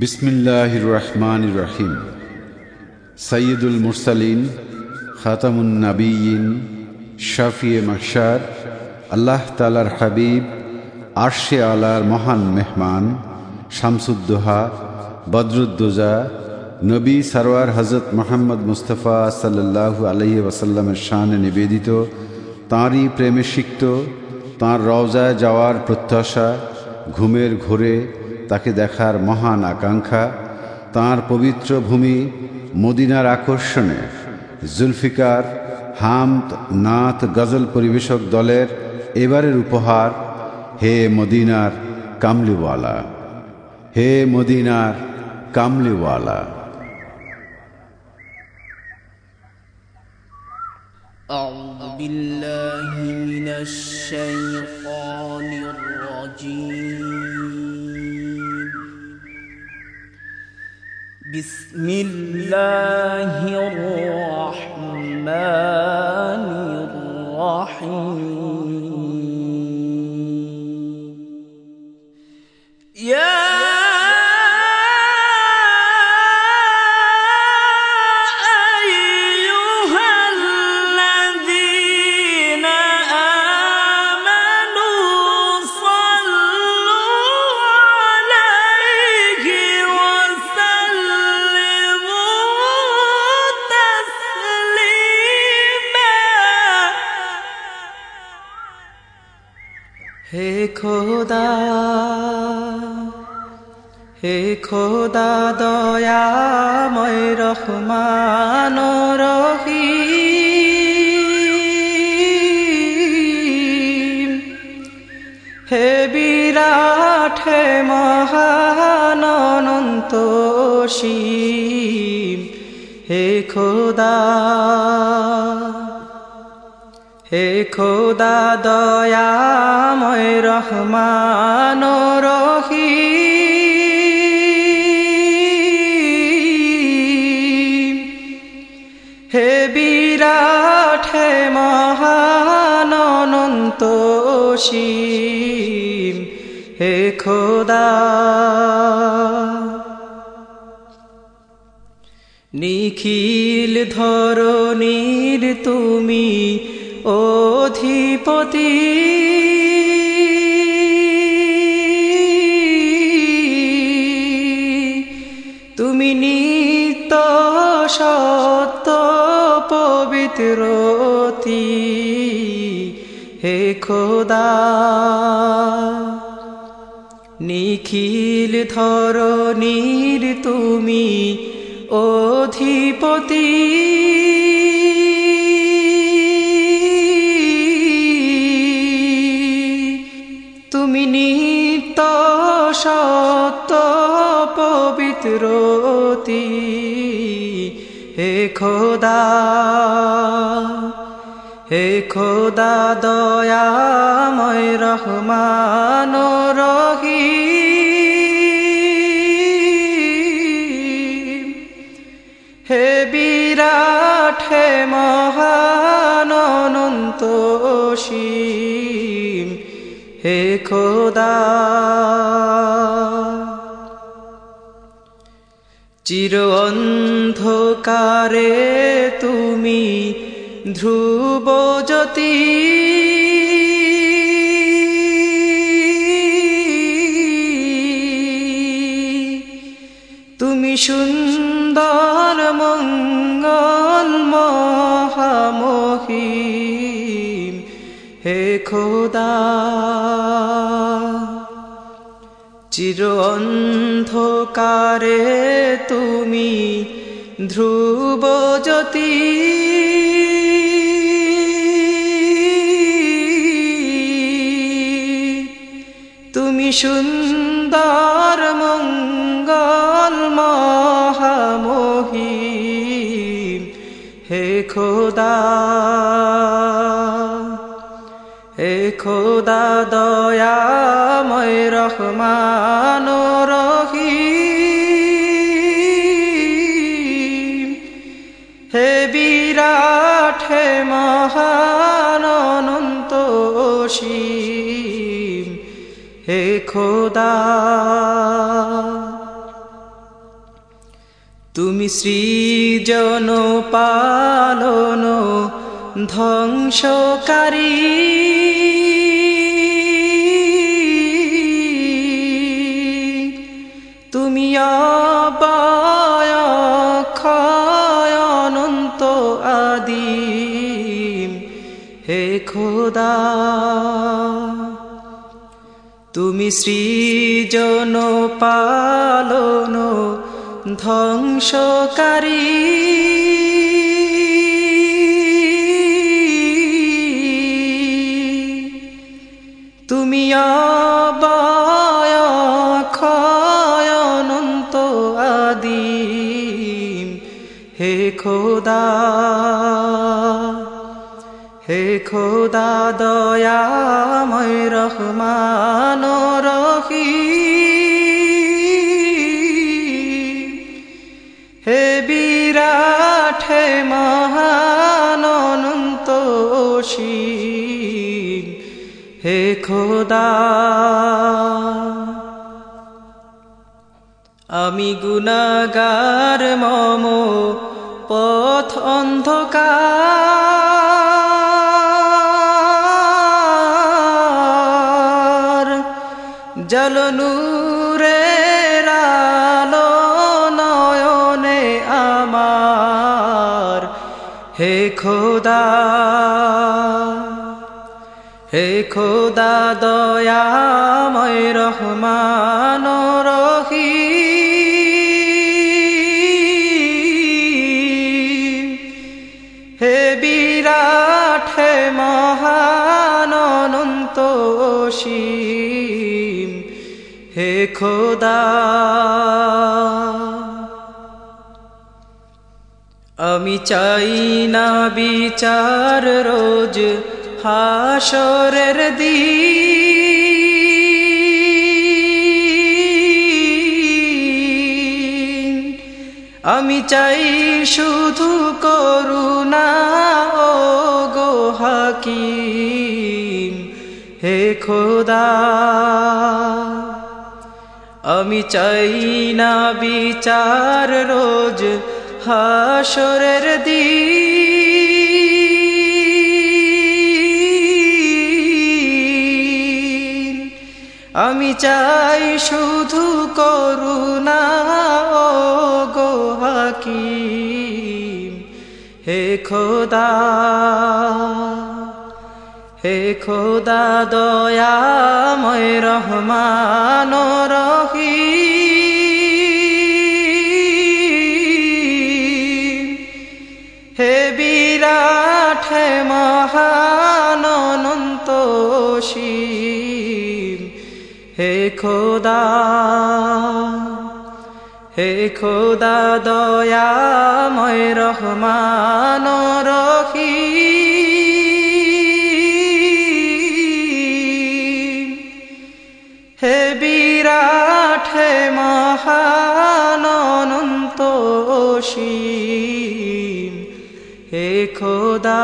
বিসমিল্লাহ রহমান রহিম সৈয়দুল মুরসালিন, খাতামুন নবীন শাফিয়ে মকসার আল্লাহ তালার হাবিব, আরশে আলার মহান মেহমান, শামসুদ্দোহা, বদরুদ্দোজা, নবী সরওয়ার হজরত মোহাম্মদ মুস্তফা সাল্লাহু আলহি ওয়াসাল্লামের শানে নিবেদিত, তাঁরই প্রেমে সিক্ত, তাঁর রওজায় যাওয়ার প্রত্যাশা, ঘুমের ঘোরে তাকে দেখার মহান আকাঙ্ক্ষা তাঁর পবিত্র ভূমি মদিনার আকর্ষণে জুলফিকার হামদ নাথ গজল পরিবেশক দলের এবারের উপহার হে মদিনার কামলিওয়ালা হে মদিনার কামলিওয়ালা أعوذ بالله من الشيطان الرجيم بسم الله الرحمن খোদা হে খোদা দয়াময় রহমান রহিম। হে বিরাট হে মহান অনন্ত হে খোদা হে খোদা দয়াময় রহমান রহিম হে বিরাট হে মহান হে খোদা নিখিল ধরণীর তুমি অধিপতি। তুমি নিত্য সত্য পবিত্রতি। হে খোদা নিখিল ধরণীর তুমি অধিপতি। তুমি নিত্য সত্য পবিত্রতি হে খোদা হে খোদা, দয়াময় রহমান রহিম। হে বিরাট, হে মহান, অনন্ত সীম হে খোদা। চির অন্ধকারে তুমি ধ্রুব জ্যোতি। তুমি সুন্দর মঙ্গল। খোদা। চির অন্ধকারে তুমি ধ্রুব জ্যোতি। তুমি সুন্দর মঙ্গল মহামহিম হে খোদা। খোদা দয়াময় রহমান রহিম হে বিরাট হে মহান হে খোদা তুমি সৃজন পালন ধ্বংসকারী। তুমি অবয় অনন্ত আদিম। হে খোদা তুমি সৃজন পালন ধ্বংসকারী। তুমি অবয় খোদা, হে খোদা, দয়াময় রহমান রহি হে বিরাট, হে মহান, অনন্ত অসীম। হে খোদা, আমি গুনাগার মম পথ অন্ধকার। জলনুরের আলো নয়নে আমার। হে খোদা হে খোদা দয়াময় রহমান। হে খোদা। আমি চাই না বিচার রোজ হাসরের দিন। আমি চাই শুধু করুণা ও গো হাকিম। হে খোদা। আমি চাই না বিচার রোজ হাসরের দিন। আমি চাই শুধু করুণা ও গো হাকিম। হে খোদা হে খোদা, দয়াময় রহমান রহি বিরাট হে খোদা হে খোদা, দয়াময় রহমান রহিম। হে বিরাট, হে মহান অনন্ত অসীম হে খোদা।